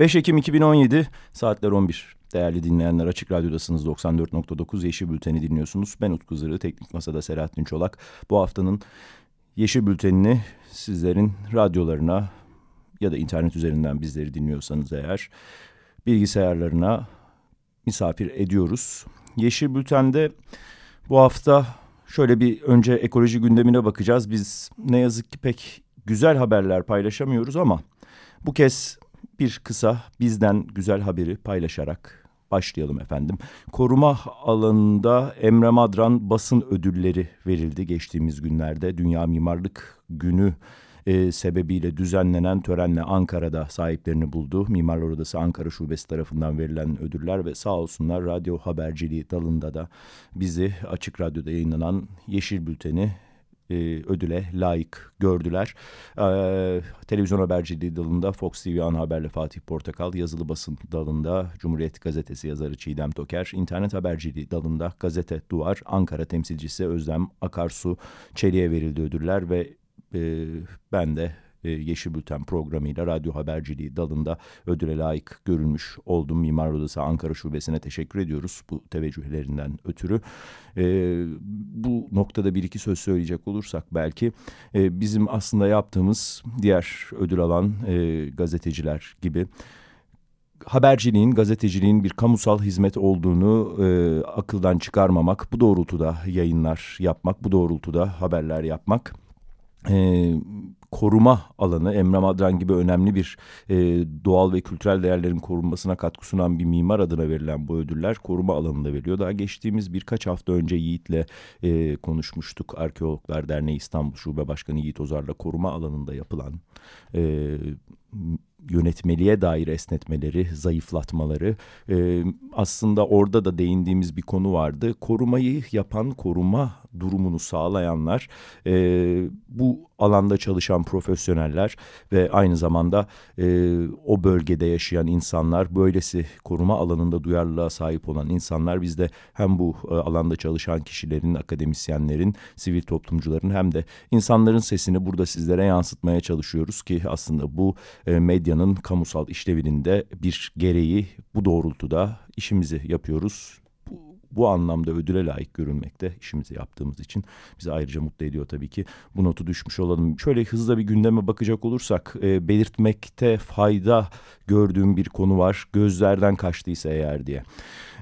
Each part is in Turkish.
5 Ekim 2017 saatler 11. Değerli dinleyenler Açık Radyo'dasınız 94.9 Yeşil Bülten'i dinliyorsunuz. Ben Utku Zırı, Teknik Masa'da Selahattin Çolak. Bu haftanın Yeşil Bülten'ini sizlerin radyolarına ya da internet üzerinden bizleri dinliyorsanız eğer bilgisayarlarına misafir ediyoruz. Yeşil Bülten'de bu hafta şöyle bir önce ekoloji gündemine bakacağız. Biz ne yazık ki pek güzel haberler paylaşamıyoruz ama bu kez bir kısa bizden güzel haberi paylaşarak başlayalım efendim. Koruma alanında Emre Madran basın ödülleri verildi geçtiğimiz günlerde. Dünya Mimarlık Günü e, sebebiyle düzenlenen törenle Ankara'da sahiplerini buldu. Mimarlar Odası Ankara Şubesi tarafından verilen ödüller ve sağ olsunlar radyo haberciliği dalında da bizi Açık Radyo'da yayınlanan Yeşil Bülten'i e, ödüle layık gördüler. E, televizyon haberciliği dalında Fox TV ana haberle Fatih Portakal, yazılı basın dalında Cumhuriyet Gazetesi yazarı Çiğdem Toker, internet haberciliği dalında Gazete Duvar, Ankara temsilcisi Özlem Akarsu Çelik'e verildi ödüller ve e, ben de e, Yeşil Bülten programıyla radyo haberciliği dalında ödüle layık görülmüş oldum. Mimar Odası Ankara Şubesi'ne teşekkür ediyoruz bu teveccühlerinden ötürü. E, bu noktada bir iki söz söyleyecek olursak belki e, bizim aslında yaptığımız diğer ödül alan e, gazeteciler gibi haberciliğin, gazeteciliğin bir kamusal hizmet olduğunu e, akıldan çıkarmamak, bu doğrultuda yayınlar yapmak, bu doğrultuda haberler yapmak e, koruma alanı Emre Madran gibi önemli bir e, doğal ve kültürel değerlerin korunmasına katkı sunan bir mimar adına verilen bu ödüller koruma alanında veriliyor. Daha geçtiğimiz birkaç hafta önce Yiğit'le e, konuşmuştuk. Arkeologlar Derneği İstanbul Şube Başkanı Yiğit Ozar'la koruma alanında yapılan e, yönetmeliğe dair esnetmeleri, zayıflatmaları e, aslında orada da değindiğimiz bir konu vardı. Korumayı yapan, koruma durumunu sağlayanlar, e, bu alanda çalışan profesyoneller ve aynı zamanda e, o bölgede yaşayan insanlar, böylesi koruma alanında duyarlılığa sahip olan insanlar biz de hem bu e, alanda çalışan kişilerin, akademisyenlerin, sivil toplumcuların hem de insanların sesini burada sizlere yansıtmaya çalışıyoruz ki aslında bu e, medyanın kamusal işlevinin de bir gereği bu doğrultuda işimizi yapıyoruz bu anlamda ödüle layık görünmekte işimizi yaptığımız için bizi ayrıca mutlu ediyor tabii ki. Bu notu düşmüş olalım. Şöyle hızla bir gündeme bakacak olursak e, belirtmekte fayda gördüğüm bir konu var. Gözlerden kaçtıysa eğer diye.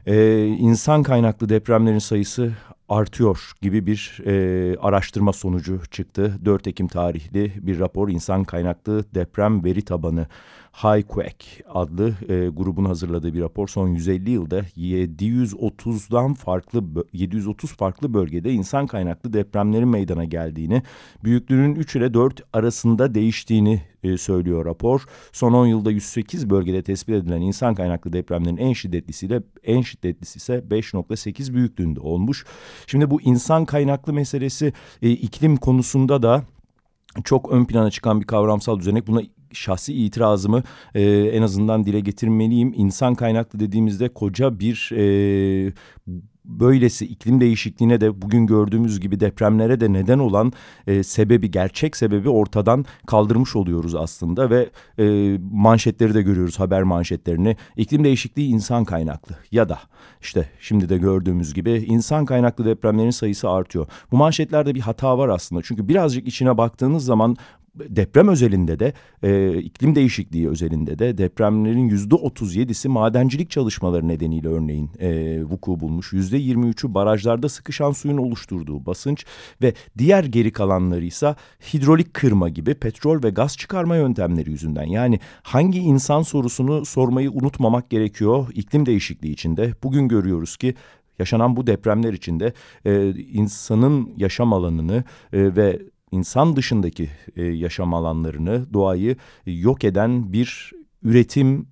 E, insan kaynaklı depremlerin sayısı artıyor gibi bir e, araştırma sonucu çıktı. 4 Ekim tarihli bir rapor insan kaynaklı deprem veri tabanı HiQuake adlı e, grubun hazırladığı bir rapor son 150 yılda 730'dan farklı 730 farklı bölgede insan kaynaklı depremlerin meydana geldiğini, büyüklüğünün 3 ile 4 arasında değiştiğini e, söylüyor rapor. Son 10 yılda 108 bölgede tespit edilen insan kaynaklı depremlerin en şiddetlisiyle en şiddetlisi ise 5.8 büyüklüğünde olmuş. Şimdi bu insan kaynaklı meselesi e, iklim konusunda da çok ön plana çıkan bir kavramsal düzenek. Buna şahsi itirazımı e, en azından dile getirmeliyim. İnsan kaynaklı dediğimizde koca bir e, böylesi iklim değişikliğine de bugün gördüğümüz gibi depremlere de neden olan e, sebebi gerçek sebebi ortadan kaldırmış oluyoruz aslında ve e, manşetleri de görüyoruz haber manşetlerini iklim değişikliği insan kaynaklı ya da işte şimdi de gördüğümüz gibi insan kaynaklı depremlerin sayısı artıyor. Bu manşetlerde bir hata var aslında çünkü birazcık içine baktığınız zaman deprem özelinde de e, iklim değişikliği özelinde de depremlerin yüzde otuz yedisi madencilik çalışmaları nedeniyle örneğin e, vuku bulmuş. Yüzde yirmi üçü barajlarda sıkışan suyun oluşturduğu basınç ve diğer geri kalanları ise hidrolik kırma gibi petrol ve gaz çıkarma yöntemleri yüzünden. Yani hangi insan sorusunu sormayı unutmamak gerekiyor iklim değişikliği içinde. Bugün görüyoruz ki yaşanan bu depremler içinde e, insanın yaşam alanını e, ve insan dışındaki e, yaşam alanlarını, doğayı yok eden bir üretim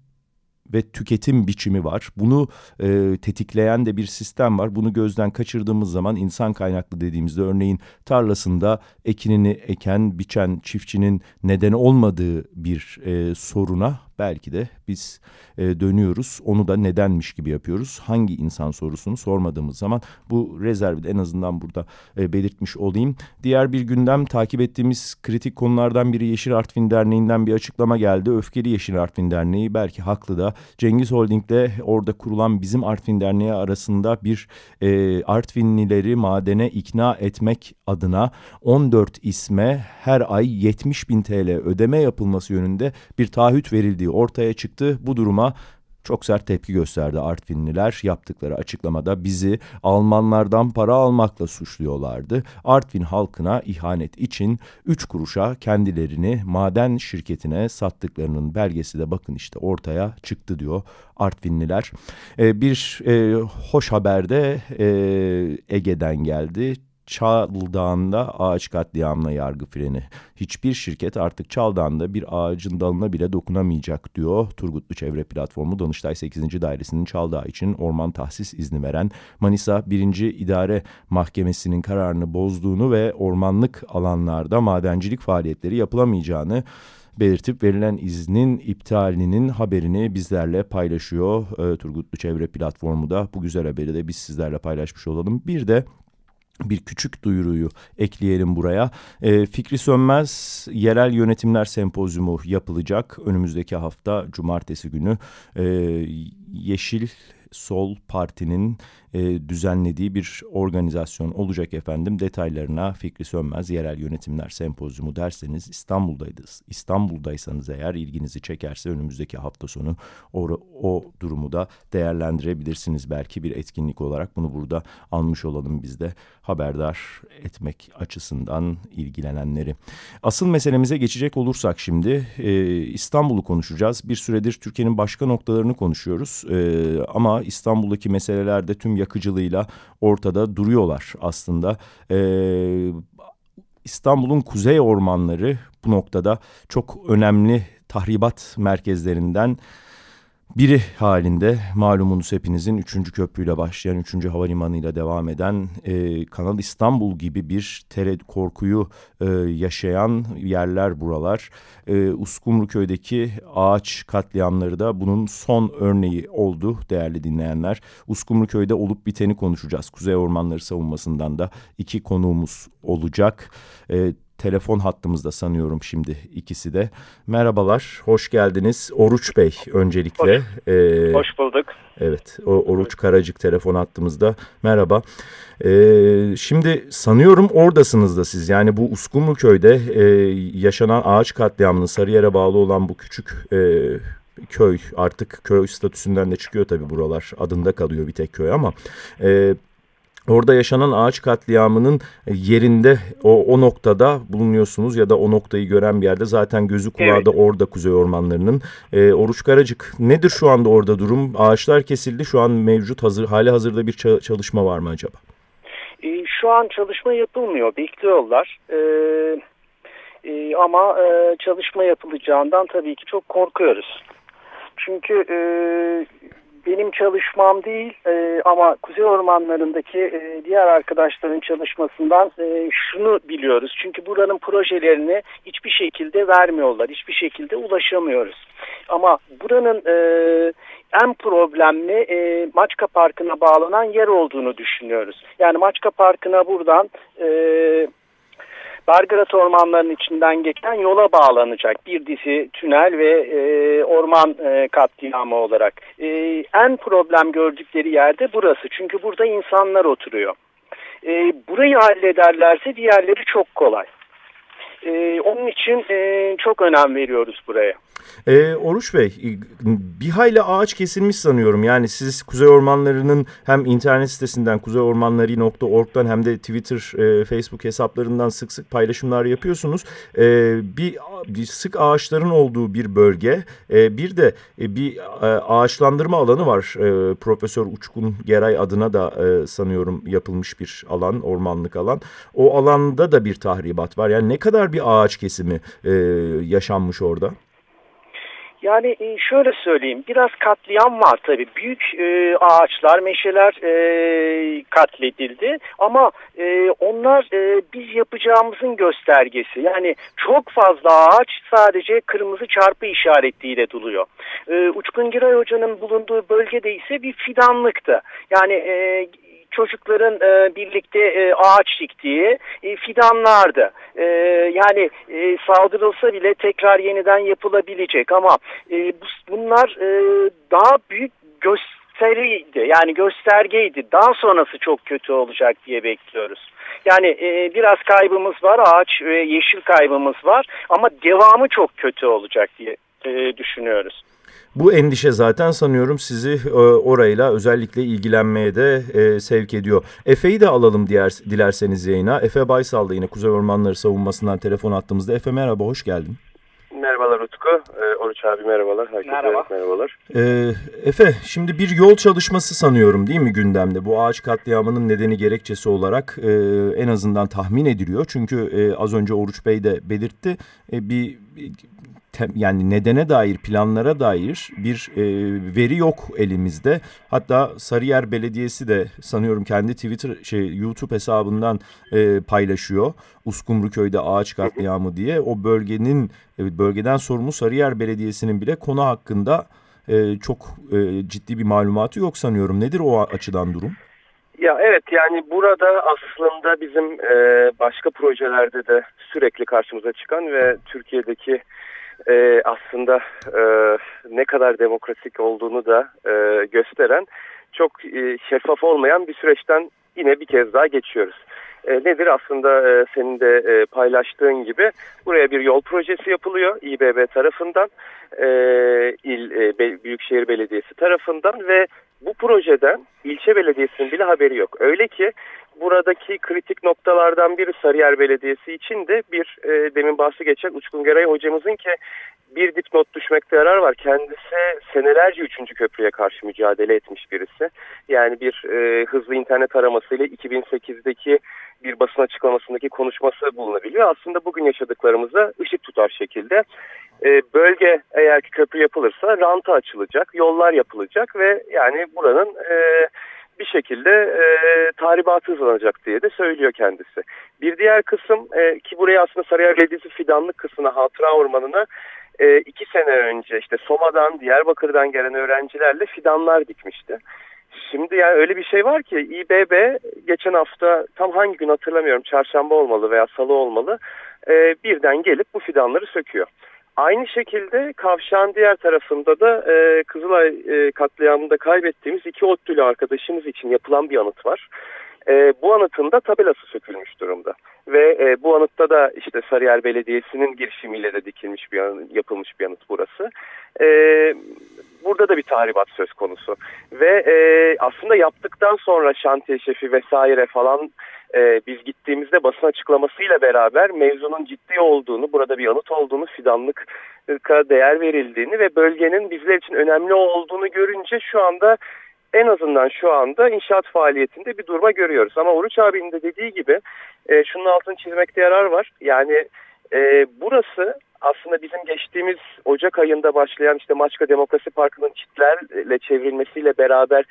ve tüketim biçimi var. Bunu e, tetikleyen de bir sistem var. Bunu gözden kaçırdığımız zaman insan kaynaklı dediğimizde örneğin tarlasında ekinini eken, biçen çiftçinin neden olmadığı bir e, soruna belki de biz e, dönüyoruz. Onu da nedenmiş gibi yapıyoruz. Hangi insan sorusunu sormadığımız zaman bu rezervi en azından burada e, belirtmiş olayım. Diğer bir gündem takip ettiğimiz kritik konulardan biri Yeşil Artvin Derneği'nden bir açıklama geldi. Öfkeli Yeşil Artvin Derneği belki haklı da Cengiz Holding'le orada kurulan bizim Artvin Derneği arasında bir e, Artvinlileri madene ikna etmek adına 14 isme her ay 70 bin TL ödeme yapılması yönünde bir taahhüt verildiği ortaya çıktı. Bu duruma çok sert tepki gösterdi Artvinliler. Yaptıkları açıklamada bizi Almanlardan para almakla suçluyorlardı. Artvin halkına ihanet için 3 kuruşa kendilerini maden şirketine sattıklarının belgesi de bakın işte ortaya çıktı diyor Artvinliler. Ee, bir e, hoş haber de e, Ege'den geldi. Çaldağ'ında ağaç katliamına yargı freni. Hiçbir şirket artık Çaldağ'ında bir ağacın dalına bile dokunamayacak diyor. Turgutlu Çevre Platformu Danıştay 8. Dairesi'nin Çaldağ için orman tahsis izni veren Manisa 1. İdare Mahkemesi'nin kararını bozduğunu ve ormanlık alanlarda madencilik faaliyetleri yapılamayacağını belirtip verilen iznin iptalinin haberini bizlerle paylaşıyor. E, Turgutlu Çevre Platformu da bu güzel haberi de biz sizlerle paylaşmış olalım. Bir de bir küçük duyuruyu ekleyelim buraya. E, Fikri Sönmez Yerel Yönetimler Sempozyumu yapılacak önümüzdeki hafta cumartesi günü. E, Yeşil Sol Parti'nin e, düzenlediği bir organizasyon olacak efendim. Detaylarına Fikri Sönmez Yerel Yönetimler Sempozyumu derseniz İstanbul'daydınız. İstanbul'daysanız eğer ilginizi çekerse önümüzdeki hafta sonu o, o durumu da değerlendirebilirsiniz. Belki bir etkinlik olarak bunu burada almış olalım biz de haberdar etmek açısından ilgilenenleri. Asıl meselemize geçecek olursak şimdi e, İstanbul'u konuşacağız. Bir süredir Türkiye'nin başka noktalarını konuşuyoruz. E, ama İstanbul'daki meselelerde tüm yakıcılığıyla ortada duruyorlar aslında. Ee, İstanbul'un kuzey ormanları bu noktada çok önemli tahribat merkezlerinden biri halinde malumunuz hepinizin 3. köprüyle başlayan 3. havalimanıyla devam eden e, Kanal İstanbul gibi bir tere korkuyu e, yaşayan yerler buralar. E, Uskumruköy'deki ağaç katliamları da bunun son örneği oldu değerli dinleyenler. Uskumruköy'de olup biteni konuşacağız. Kuzey Ormanları savunmasından da iki konuğumuz olacak. E, telefon hattımızda sanıyorum şimdi ikisi de. Merhabalar, hoş geldiniz. Oruç Bey öncelikle. Hoş, ee, hoş bulduk. Evet, o, Oruç Karacık telefon hattımızda. Merhaba. Ee, şimdi sanıyorum oradasınız da siz. Yani bu Uskumru köyde e, yaşanan ağaç katliamının Sarıyer'e bağlı olan bu küçük... E, köy artık köy statüsünden de çıkıyor tabii buralar adında kalıyor bir tek köy ama e, Orada yaşanan ağaç katliamının yerinde o, o noktada bulunuyorsunuz ya da o noktayı gören bir yerde zaten gözü kulağı evet. da orada Kuzey Ormanları'nın. E, Oruç Karacık nedir şu anda orada durum? Ağaçlar kesildi şu an mevcut hazır hali hazırda bir çalışma var mı acaba? E, şu an çalışma yapılmıyor bekliyorlar. E, e, ama e, çalışma yapılacağından tabii ki çok korkuyoruz. Çünkü e, benim çalışmam değil e, ama Kuzey Ormanları'ndaki e, diğer arkadaşların çalışmasından e, şunu biliyoruz. Çünkü buranın projelerini hiçbir şekilde vermiyorlar. Hiçbir şekilde ulaşamıyoruz. Ama buranın e, en problemli e, Maçka Parkı'na bağlanan yer olduğunu düşünüyoruz. Yani Maçka Parkı'na buradan... E, Belgrad ormanlarının içinden geçen yola bağlanacak bir dizi tünel ve e, orman e, katliamı olarak. E, en problem gördükleri yerde burası. Çünkü burada insanlar oturuyor. E, burayı hallederlerse diğerleri çok kolay. E, onun için e, çok önem veriyoruz buraya. E, Oruç Bey, e, bir hayli ağaç kesilmiş sanıyorum. Yani siz Kuzey Ormanları'nın hem internet sitesinden kuzeyormanları.org'dan hem de Twitter, e, Facebook hesaplarından sık sık paylaşımlar yapıyorsunuz. E, bir, bir sık ağaçların olduğu bir bölge, e, bir de e, bir e, ağaçlandırma alanı var. E, Profesör Uçkun Geray adına da e, sanıyorum yapılmış bir alan, ormanlık alan. O alanda da bir tahribat var. Yani ne kadar bir ağaç kesimi e, yaşanmış orada? Yani e, şöyle söyleyeyim biraz katliam var tabii. Büyük e, ağaçlar, meşeler e, katledildi ama e, onlar e, biz yapacağımızın göstergesi. Yani çok fazla ağaç sadece kırmızı çarpı işaretiyle duluyor. E, Uçkun Giray Hoca'nın bulunduğu bölgede ise bir fidanlıktı. Yani e, çocukların e, birlikte e, ağaç diktiği e, fidanlardı. E, yani e, saldırılsa bile tekrar yeniden yapılabilecek ama e, bu, bunlar e, daha büyük gösteriydi yani göstergeydi. Daha sonrası çok kötü olacak diye bekliyoruz. Yani e, biraz kaybımız var ağaç ve yeşil kaybımız var ama devamı çok kötü olacak diye e, düşünüyoruz. Bu endişe zaten sanıyorum sizi e, orayla özellikle ilgilenmeye de e, sevk ediyor. Efe'yi de alalım diğer, dilerseniz yayına. Efe Baysal da yine Kuzey Ormanları savunmasından telefon attığımızda. Efe merhaba, hoş geldin. Merhabalar Utku. Ee, Oruç abi merhabalar. Herkese Merhaba. merhabalar. Ee, Efe şimdi bir yol çalışması sanıyorum değil mi gündemde? Bu ağaç katliamının nedeni gerekçesi olarak e, en azından tahmin ediliyor. Çünkü e, az önce Oruç Bey de belirtti. E, bir, bir yani nedene dair planlara dair bir e, veri yok elimizde. Hatta Sarıyer Belediyesi de sanıyorum kendi Twitter şey YouTube hesabından e, paylaşıyor. Uskumru köyde ağaç katliamı diye o bölgenin e, bölgeden sorumlu Sarıyer Belediyesi'nin bile konu hakkında e, çok e, ciddi bir malumatı yok sanıyorum. Nedir o açıdan durum? Ya evet yani burada aslında bizim e, başka projelerde de sürekli karşımıza çıkan ve Türkiye'deki e, aslında e, ne kadar demokratik olduğunu da e, gösteren çok e, şeffaf olmayan bir süreçten yine bir kez daha geçiyoruz. E, nedir aslında e, senin de e, paylaştığın gibi buraya bir yol projesi yapılıyor İBB tarafından, e, İl e, Büyükşehir Belediyesi tarafından ve bu projeden ilçe belediyesinin bile haberi yok. Öyle ki buradaki kritik noktalardan biri Sarıyer Belediyesi için de bir e, demin bahsi geçen Uçkun Geray hocamızın ki bir dipnot düşmekte yarar var. Kendisi senelerce 3. köprüye karşı mücadele etmiş birisi. Yani bir e, hızlı internet aramasıyla 2008'deki bir basın açıklamasındaki konuşması bulunabiliyor. Aslında bugün yaşadıklarımıza ışık tutar şekilde e, bölge eğer ki köprü yapılırsa ranta açılacak, yollar yapılacak ve yani buranın e, bir şekilde e, tahribatı hızlanacak diye de söylüyor kendisi. Bir diğer kısım e, ki buraya aslında Sarıyer Belediyesi fidanlık kısmına, hatıra ormanına e, iki sene önce işte Soma'dan, Diyarbakır'dan gelen öğrencilerle fidanlar dikmişti. Şimdi yani öyle bir şey var ki İBB geçen hafta tam hangi gün hatırlamıyorum çarşamba olmalı veya salı olmalı e, birden gelip bu fidanları söküyor. Aynı şekilde kavşağın diğer tarafında da e, Kızılay e, katliamında kaybettiğimiz iki ODTÜ'lü arkadaşımız için yapılan bir anıt var. E, bu anıtın da tabelası sökülmüş durumda. Ve e, bu anıtta da işte Sarıyer Belediyesi'nin girişimiyle de dikilmiş bir anıt, yapılmış bir anıt burası. E, burada da bir tahribat söz konusu. Ve e, aslında yaptıktan sonra şantiye şefi vesaire falan e, biz gittiğimizde basın açıklamasıyla beraber mevzunun ciddi olduğunu, burada bir anıt olduğunu, fidanlık değer verildiğini ve bölgenin bizler için önemli olduğunu görünce şu anda en azından şu anda inşaat faaliyetinde bir durma görüyoruz. Ama Oruç abinin de dediği gibi e, şunun altını çizmekte yarar var. Yani e, burası aslında bizim geçtiğimiz Ocak ayında başlayan işte Maçka Demokrasi Parkı'nın çitlerle çevrilmesiyle beraber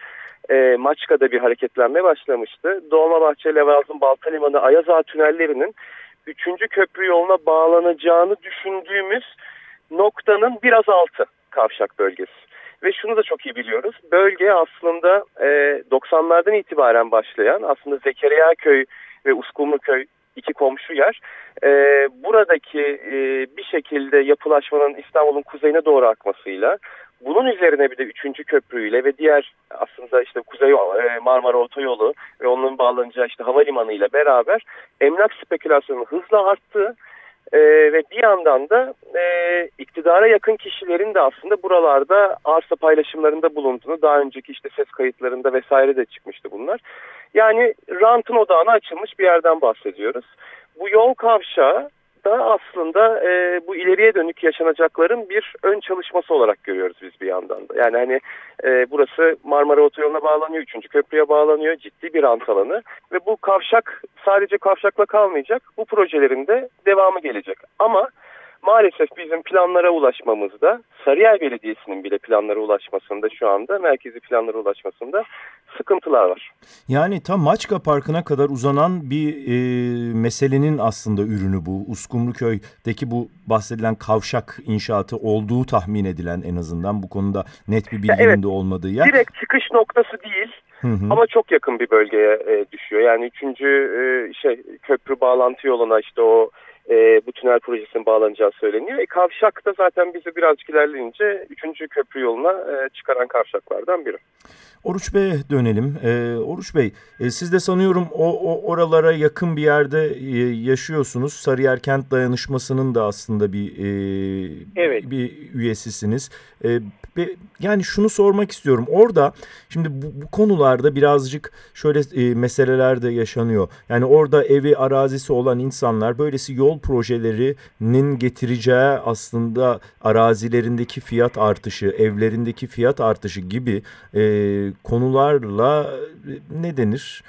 e, Maçka'da bir hareketlenme başlamıştı. Dolmabahçe, Levazım, Balta Limanı, Ayazağa tünellerinin 3. köprü yoluna bağlanacağını düşündüğümüz noktanın biraz altı kavşak bölgesi. Ve şunu da çok iyi biliyoruz. Bölge aslında e, 90'lardan itibaren başlayan aslında Zekeriya Köy ve Uskumru Köy iki komşu yer. E, buradaki e, bir şekilde yapılaşmanın İstanbul'un kuzeyine doğru akmasıyla bunun üzerine bir de üçüncü köprüyle ve diğer aslında işte Kuzey e, Marmara Otoyolu ve onun bağlanacağı işte havalimanı ile beraber emlak spekülasyonu hızla arttı. Ee, ve bir yandan da e, iktidara yakın kişilerin de aslında buralarda arsa paylaşımlarında bulunduğunu daha önceki işte ses kayıtlarında vesaire de çıkmıştı bunlar. Yani rantın odağına açılmış bir yerden bahsediyoruz. Bu yol kavşağı da aslında e, bu ileriye dönük yaşanacakların bir ön çalışması olarak görüyoruz biz bir yandan da. Yani hani e, burası Marmara Otoyolu'na bağlanıyor, 3. köprüye bağlanıyor, ciddi bir rant alanı ve bu kavşak sadece kavşakla kalmayacak. Bu projelerin de devamı gelecek. Ama maalesef bizim planlara ulaşmamızda, Sarıyer Belediyesi'nin bile planlara ulaşmasında şu anda, merkezi planlara ulaşmasında sıkıntılar var. Yani tam Maçka Parkı'na kadar uzanan bir e, meselenin aslında ürünü bu. Uskumruköy'deki bu bahsedilen kavşak inşaatı olduğu tahmin edilen en azından bu konuda net bir bilginin evet, de olmadığı yer. Direkt çıkış noktası değil. Hı hı. Ama çok yakın bir bölgeye e, düşüyor. Yani üçüncü e, şey köprü bağlantı yoluna işte o e, bu tünel projesinin bağlanacağı söyleniyor. E, kavşak da zaten bizi birazcık ilerleyince üçüncü köprü yoluna e, çıkaran kavşaklardan biri. Oruç Bey'e dönelim. Ee, Oruç Bey, e, siz de sanıyorum o, o oralara yakın bir yerde e, yaşıyorsunuz. Sarıyer Kent Dayanışması'nın da aslında bir e, evet. bir üyesisiniz. E, be, yani şunu sormak istiyorum. Orada şimdi bu, bu konularda birazcık şöyle e, meseleler de yaşanıyor. Yani orada evi arazisi olan insanlar böylesi yol projelerinin getireceği aslında arazilerindeki fiyat artışı, evlerindeki fiyat artışı gibi e, konularla ne denir?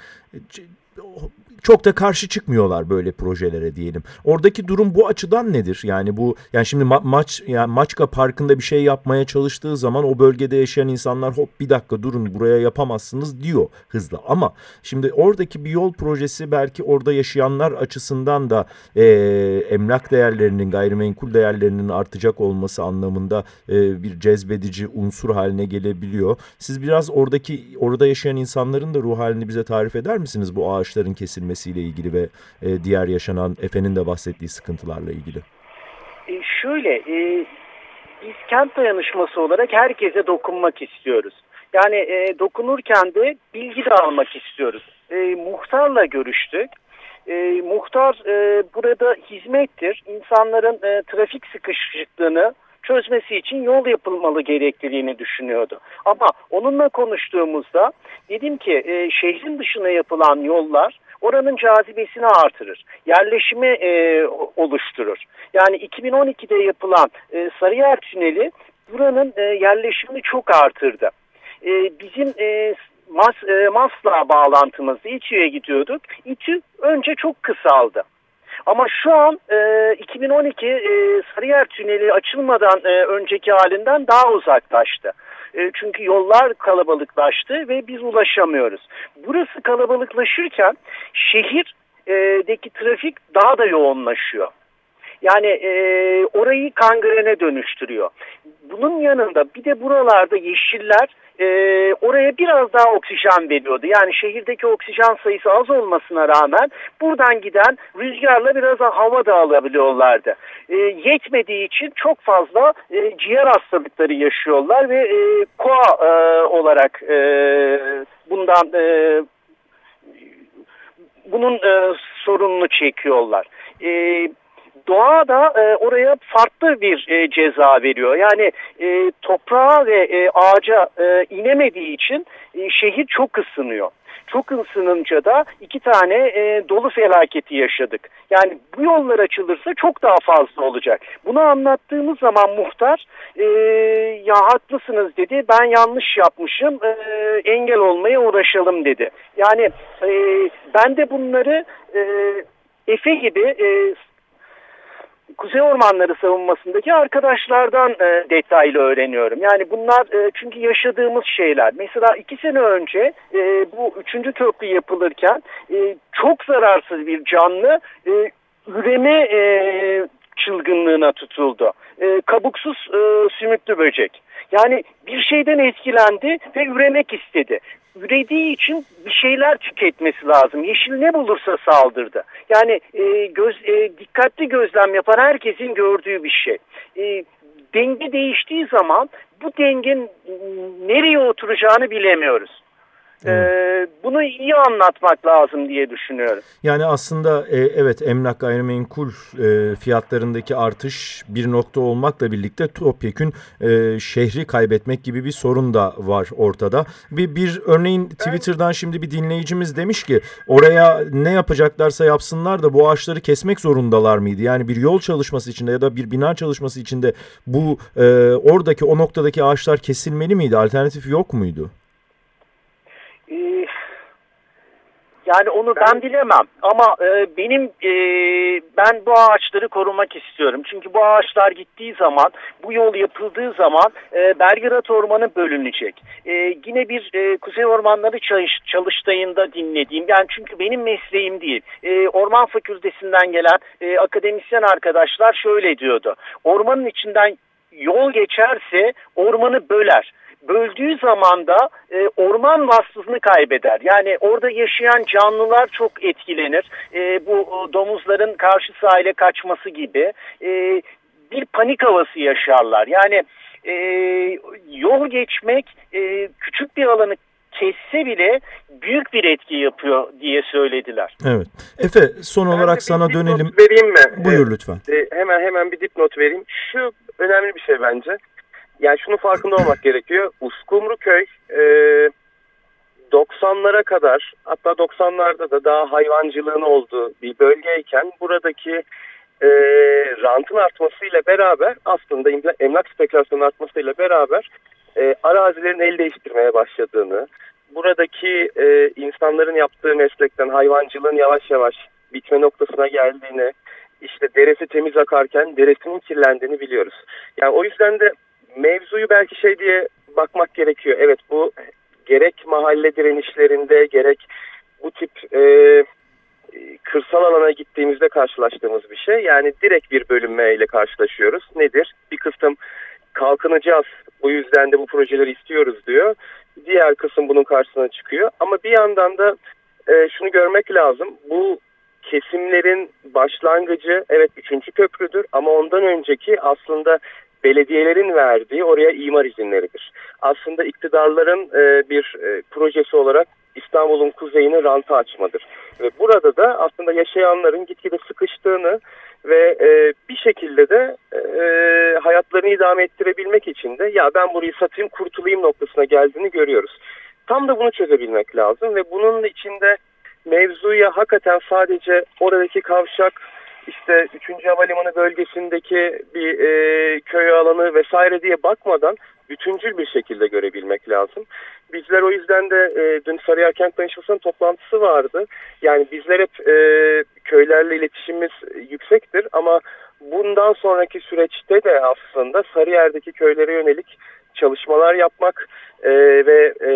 Çok da karşı çıkmıyorlar böyle projelere diyelim. Oradaki durum bu açıdan nedir? Yani bu yani şimdi ma maç yani Maçka Parkı'nda bir şey yapmaya çalıştığı zaman o bölgede yaşayan insanlar hop bir dakika durun buraya yapamazsınız diyor hızlı. Ama şimdi oradaki bir yol projesi belki orada yaşayanlar açısından da e, emlak değerlerinin gayrimenkul değerlerinin artacak olması anlamında e, bir cezbedici unsur haline gelebiliyor. Siz biraz oradaki orada yaşayan insanların da ruh halini bize tarif eder misiniz bu ağaçların kesilmesi edilmesiyle ilgili ve e, diğer yaşanan Efe'nin de bahsettiği sıkıntılarla ilgili? E şöyle, e, biz kent dayanışması olarak herkese dokunmak istiyoruz. Yani e, dokunurken de bilgi de almak istiyoruz. E, muhtarla görüştük. E, muhtar e, burada hizmettir. İnsanların e, trafik sıkışıklığını çözmesi için yol yapılmalı gerekliliğini düşünüyordu. Ama onunla konuştuğumuzda dedim ki e, şehrin dışına yapılan yollar oranın cazibesini artırır. Yerleşimi e, oluşturur. Yani 2012'de yapılan e, Sarıyer Tüneli buranın e, yerleşimini çok artırdı. E, bizim e, Mas, e, Masla bağlantımızda İTÜ'ye gidiyorduk. İTÜ önce çok kısaldı. Ama şu an e, 2012 e, Sarıyer Tüneli açılmadan e, önceki halinden daha uzaklaştı. E, çünkü yollar kalabalıklaştı ve biz ulaşamıyoruz. Burası kalabalıklaşırken şehirdeki trafik daha da yoğunlaşıyor. Yani e, orayı kangrene dönüştürüyor. Bunun yanında bir de buralarda yeşiller e, oraya biraz daha oksijen veriyordu. Yani şehirdeki oksijen sayısı az olmasına rağmen buradan giden rüzgarla biraz daha hava da alabiliyorlardı. E, yetmediği için çok fazla e, ciğer hastalıkları yaşıyorlar ve e, koa e, olarak e, bundan e, bunun e, sorununu çekiyorlar. E, doğa da e, oraya farklı bir e, ceza veriyor. Yani e, toprağa ve e, ağaca e, inemediği için e, şehir çok ısınıyor. Çok ısınınca da iki tane e, dolu felaketi yaşadık. Yani bu yollar açılırsa çok daha fazla olacak. Bunu anlattığımız zaman muhtar e, ya haklısınız dedi ben yanlış yapmışım e, engel olmaya uğraşalım dedi. Yani e, ben de bunları e, Efe gibi e, Kuzey Ormanları savunmasındaki arkadaşlardan e, detaylı öğreniyorum. Yani bunlar e, çünkü yaşadığımız şeyler. Mesela iki sene önce e, bu üçüncü köprü yapılırken e, çok zararsız bir canlı e, üreme e, çılgınlığına tutuldu. E, kabuksuz e, sümüklü böcek. Yani bir şeyden etkilendi ve üremek istedi. Ürediği için bir şeyler tüketmesi lazım. Yeşil ne bulursa saldırdı. Yani e, göz, e, dikkatli gözlem yapan herkesin gördüğü bir şey. E, denge değiştiği zaman bu dengenin nereye oturacağını bilemiyoruz. Ee, bunu iyi anlatmak lazım diye düşünüyorum. Yani aslında e, evet emlak gayrimenkul e, fiyatlarındaki artış bir nokta olmakla birlikte topyekün e, şehri kaybetmek gibi bir sorun da var ortada. Bir, bir örneğin Twitter'dan şimdi bir dinleyicimiz demiş ki oraya ne yapacaklarsa yapsınlar da bu ağaçları kesmek zorundalar mıydı? Yani bir yol çalışması içinde ya da bir bina çalışması içinde bu e, oradaki o noktadaki ağaçlar kesilmeli miydi? Alternatif yok muydu? Yani onu ben, ben bilemem ama e, benim e, ben bu ağaçları korumak istiyorum. Çünkü bu ağaçlar gittiği zaman bu yol yapıldığı zaman e, Belgrad Ormanı bölünecek. E, yine bir e, Kuzey Ormanları çalış, çalıştayında dinlediğim yani çünkü benim mesleğim değil. E, Orman Fakültesinden gelen e, akademisyen arkadaşlar şöyle diyordu. Ormanın içinden yol geçerse ormanı böler böldüğü zaman da e, orman vasfını kaybeder. Yani orada yaşayan canlılar çok etkilenir. E, bu domuzların karşı sahile kaçması gibi e, bir panik havası yaşarlar. Yani e, yol geçmek e, küçük bir alanı kesse bile büyük bir etki yapıyor diye söylediler. Evet. Efe son ben olarak sana dönelim. Vereyim mi? Buyur lütfen. E, hemen hemen bir dipnot vereyim. Şu önemli bir şey bence yani şunu farkında olmak gerekiyor. Uskumruköy e, 90'lara kadar hatta 90'larda da daha hayvancılığın olduğu bir bölgeyken buradaki e, rantın artmasıyla beraber aslında emlak spekülasyonun artmasıyla beraber e, arazilerin el değiştirmeye başladığını, buradaki e, insanların yaptığı meslekten hayvancılığın yavaş yavaş bitme noktasına geldiğini, işte deresi temiz akarken deresinin kirlendiğini biliyoruz. Yani o yüzden de mevzuyu belki şey diye bakmak gerekiyor. Evet bu gerek mahalle direnişlerinde gerek bu tip e, kırsal alana gittiğimizde karşılaştığımız bir şey. Yani direkt bir bölünmeyle karşılaşıyoruz. Nedir? Bir kısım kalkınacağız bu yüzden de bu projeleri istiyoruz diyor. Diğer kısım bunun karşısına çıkıyor. Ama bir yandan da e, şunu görmek lazım. Bu kesimlerin başlangıcı evet üçüncü köprüdür ama ondan önceki aslında belediyelerin verdiği oraya imar izinleridir. Aslında iktidarların e, bir e, projesi olarak İstanbul'un kuzeyini ranta açmadır. Ve burada da aslında yaşayanların gitgide sıkıştığını ve e, bir şekilde de e, hayatlarını idame ettirebilmek için de ya ben burayı satayım kurtulayım noktasına geldiğini görüyoruz. Tam da bunu çözebilmek lazım ve bunun içinde mevzuya hakikaten sadece oradaki kavşak işte 3. Havalimanı bölgesindeki bir e, köy alanı vesaire diye bakmadan bütüncül bir şekilde görebilmek lazım. Bizler o yüzden de e, dün Sarıyer Kent Danışması'nın toplantısı vardı. Yani bizler hep e, köylerle iletişimimiz yüksektir ama bundan sonraki süreçte de aslında Sarıyer'deki köylere yönelik çalışmalar yapmak e, ve e,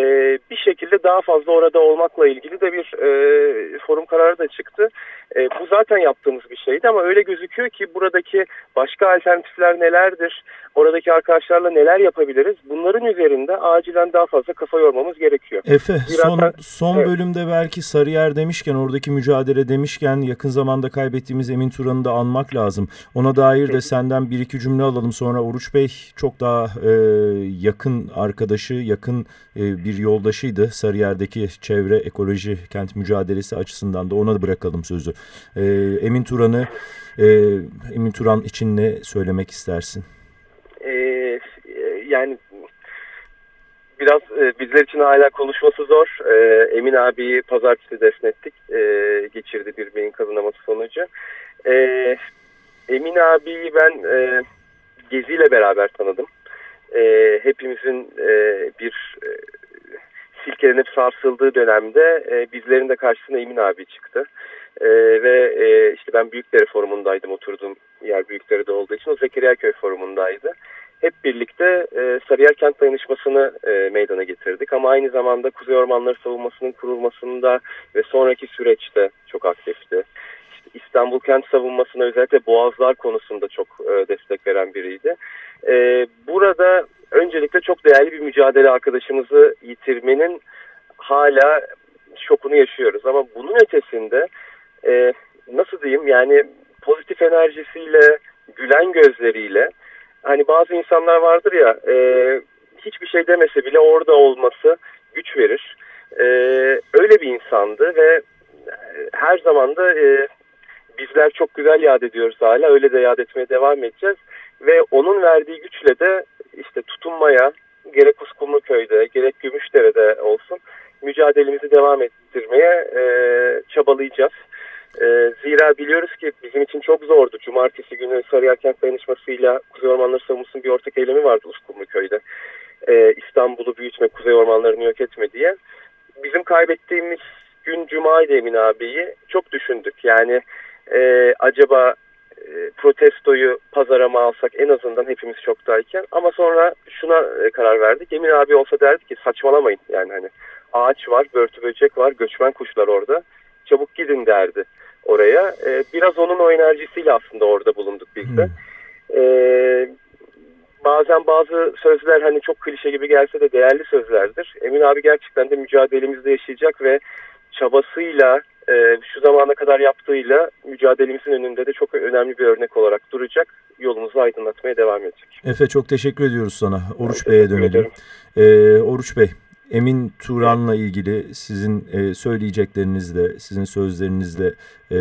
bir şekilde daha fazla orada olmakla ilgili de bir e, forum kararı da çıktı. E, bu zaten yaptığımız bir şeydi ama öyle gözüküyor ki buradaki başka alternatifler nelerdir? Oradaki arkadaşlarla neler yapabiliriz? Bunların üzerinde acilen daha fazla kafa yormamız gerekiyor. Efe Biraz son, da, son evet. bölümde belki Sarıyer demişken oradaki mücadele demişken yakın zamanda kaybettiğimiz Emin Turan'ı da anmak lazım. Ona dair de senden bir iki cümle alalım sonra Uruç Bey çok daha e, yakın arkadaşı, yakın e, bir yoldaşıydı Sarıyer'deki çevre, ekoloji, kent mücadelesi açısından da ona da bırakalım sözü. E, Emin Turan'ı, e, Emin Turan için ne söylemek istersin? Yani biraz bizler için hala konuşması zor. E, Emin abiyi pazartesi defnettik. Geçirdi bir beyin kazınaması sonucu. Emin abiyi ben Gezi ile beraber tanıdım e, hepimizin e, bir e, silkelenip sarsıldığı dönemde e, bizlerin de karşısına Emin abi çıktı. E, ve e, işte ben Büyükdere Forumu'ndaydım oturduğum yer Büyükdere'de olduğu için o Zekeriya Köy Forumu'ndaydı. Hep birlikte e, Sarıyer Kent Dayanışması'nı e, meydana getirdik ama aynı zamanda Kuzey Ormanları Savunması'nın kurulmasında ve sonraki süreçte çok aktifti. İstanbul Kent Savunması'na özellikle boğazlar konusunda çok e, destek veren biriydi. E, burada öncelikle çok değerli bir mücadele arkadaşımızı yitirmenin hala şokunu yaşıyoruz. Ama bunun ötesinde e, nasıl diyeyim yani pozitif enerjisiyle, gülen gözleriyle hani bazı insanlar vardır ya e, hiçbir şey demese bile orada olması güç verir. E, öyle bir insandı ve her zaman da e, bizler çok güzel yad ediyoruz hala öyle de yad etmeye devam edeceğiz ve onun verdiği güçle de işte tutunmaya gerek köyde gerek Gümüşdere'de olsun mücadelemizi devam ettirmeye e, çabalayacağız. E, zira biliyoruz ki bizim için çok zordu. Cumartesi günü Sarıyer Kent Dayanışması'yla Kuzey Ormanları Savunması'nın bir ortak eylemi vardı Uskumruköy'de. E, İstanbul'u büyütme, Kuzey Ormanları'nı yok etme diye. Bizim kaybettiğimiz gün Cuma'ydı Emin abiyi çok düşündük. Yani e, acaba e, protestoyu pazara mı alsak en azından hepimiz şoktayken ama sonra şuna e, karar verdik. Emin abi olsa derdi ki saçmalamayın yani hani ağaç var, börtü böcek var, göçmen kuşlar orada. Çabuk gidin derdi oraya. E, biraz onun o enerjisiyle aslında orada bulunduk biz de. Hmm. E, bazen bazı sözler hani çok klişe gibi gelse de değerli sözlerdir. Emin abi gerçekten de mücadelemizde yaşayacak ve çabasıyla e, şu zamana kadar yaptığıyla mücadelemizin önünde de çok önemli bir örnek olarak duracak. Yolumuzu aydınlatmaya devam edecek. Efe çok teşekkür ediyoruz sana. Oruç Bey'e dönelim. Ee, Oruç Bey, Emin Turan'la ilgili sizin e, söyleyeceklerinizle, sizin sözlerinizle e,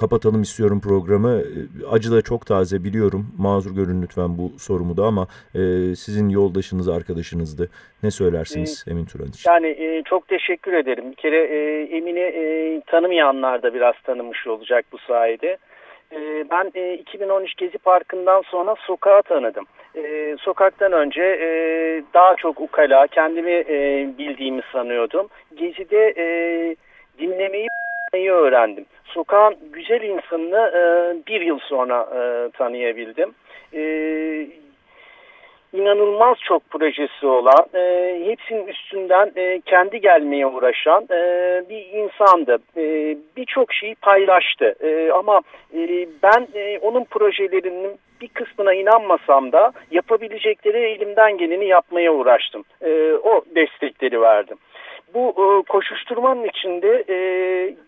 kapatalım istiyorum programı. Acı da çok taze biliyorum. Mazur görün lütfen bu sorumu da ama e, sizin yoldaşınız, arkadaşınızdı. Ne söylersiniz ee, Emin Turan için? Yani e, çok teşekkür ederim. Bir kere e, Emin'i e, tanımayanlar da biraz tanımış olacak bu sayede. E, ben e, 2013 Gezi Parkı'ndan sonra sokağı tanıdım. E, sokaktan önce e, daha çok ukala, kendimi e, bildiğimi sanıyordum. Gezi'de e, dinlemeyi öğrendim. Sokağın güzel insanını e, bir yıl sonra e, tanıyabildim. E, inanılmaz çok projesi olan, e, hepsinin üstünden e, kendi gelmeye uğraşan e, bir insandı. E, Birçok şeyi paylaştı e, ama e, ben e, onun projelerinin bir kısmına inanmasam da yapabilecekleri elimden geleni yapmaya uğraştım. E, o destekleri verdim. Bu e, koşuşturmanın içinde e,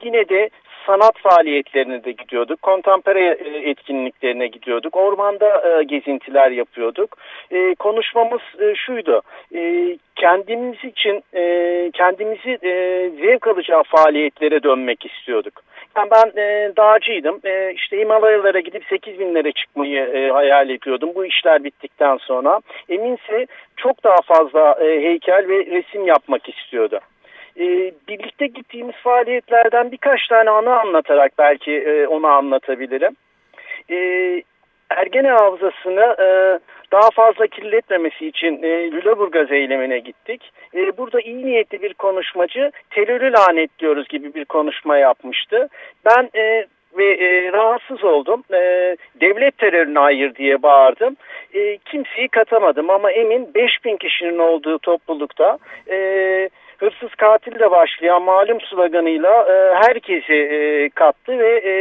yine de sanat faaliyetlerine de gidiyorduk. Kontampere etkinliklerine gidiyorduk. Ormanda e, gezintiler yapıyorduk. E, konuşmamız e, şuydu. E, kendimiz için e, kendimizi e, zevk alacağı faaliyetlere dönmek istiyorduk. Yani ben e, dağcıydım. E, işte Himalayalara gidip 8 binlere çıkmayı e, hayal ediyordum. Bu işler bittikten sonra. Eminse çok daha fazla e, heykel ve resim yapmak istiyordu e, birlikte gittiğimiz faaliyetlerden birkaç tane anı anlatarak belki e, onu anlatabilirim. E, Ergene Havzası'nı e, daha fazla kirletmemesi için e, Lüleburgaz eylemine gittik. E, burada iyi niyetli bir konuşmacı terörü lanetliyoruz gibi bir konuşma yapmıştı. Ben e, ve e, rahatsız oldum. E, devlet terörüne hayır diye bağırdım. E, kimseyi katamadım ama emin 5000 kişinin olduğu toplulukta e, hırsız katille başlayan malum sloganıyla e, herkesi e, kattı ve e,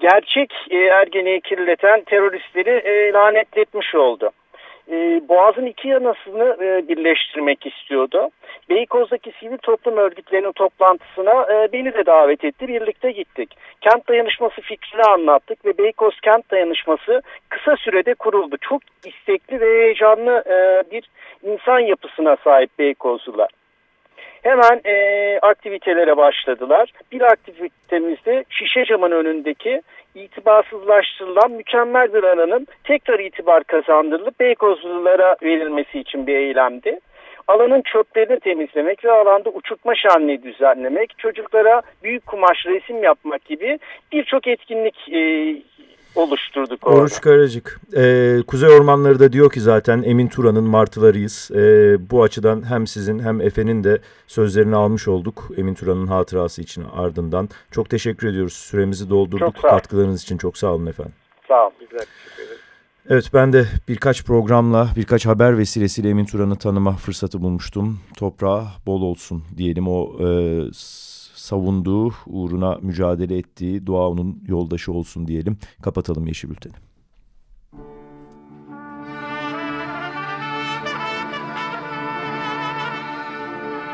gerçek e, Ergene'yi kirleten teröristleri e, lanetletmiş oldu. E, Boğaz'ın iki yanasını e, birleştirmek istiyordu. Beykoz'daki sivil toplum örgütlerinin toplantısına e, beni de davet etti. Birlikte gittik. Kent dayanışması fikrini anlattık ve Beykoz kent dayanışması kısa sürede kuruldu. Çok istekli ve heyecanlı e, bir insan yapısına sahip Beykozlular. Hemen e, aktivitelere başladılar. Bir aktivitemizde şişe camın önündeki itibarsızlaştırılan mükemmel bir alanın tekrar itibar kazandırılıp Beykozlulara verilmesi için bir eylemdi. Alanın çöplerini temizlemek ve alanda uçurtma şenliği düzenlemek, çocuklara büyük kumaş resim yapmak gibi birçok etkinlik e, oluşturduk orada. Oruç Karacık. Ee, Kuzey Ormanları da diyor ki zaten Emin Turan'ın martılarıyız. Ee, bu açıdan hem sizin hem Efe'nin de sözlerini almış olduk. Emin Turan'ın hatırası için ardından. Çok teşekkür ediyoruz. Süremizi doldurduk. Katkılarınız için çok sağ olun efendim. Sağ olun. Bizler teşekkür ederiz. Evet ben de birkaç programla birkaç haber vesilesiyle Emin Turan'ı tanıma fırsatı bulmuştum. Toprağı bol olsun diyelim o e, savunduğu, uğruna mücadele ettiği, dua onun yoldaşı olsun diyelim. Kapatalım Yeşil Bülten'i.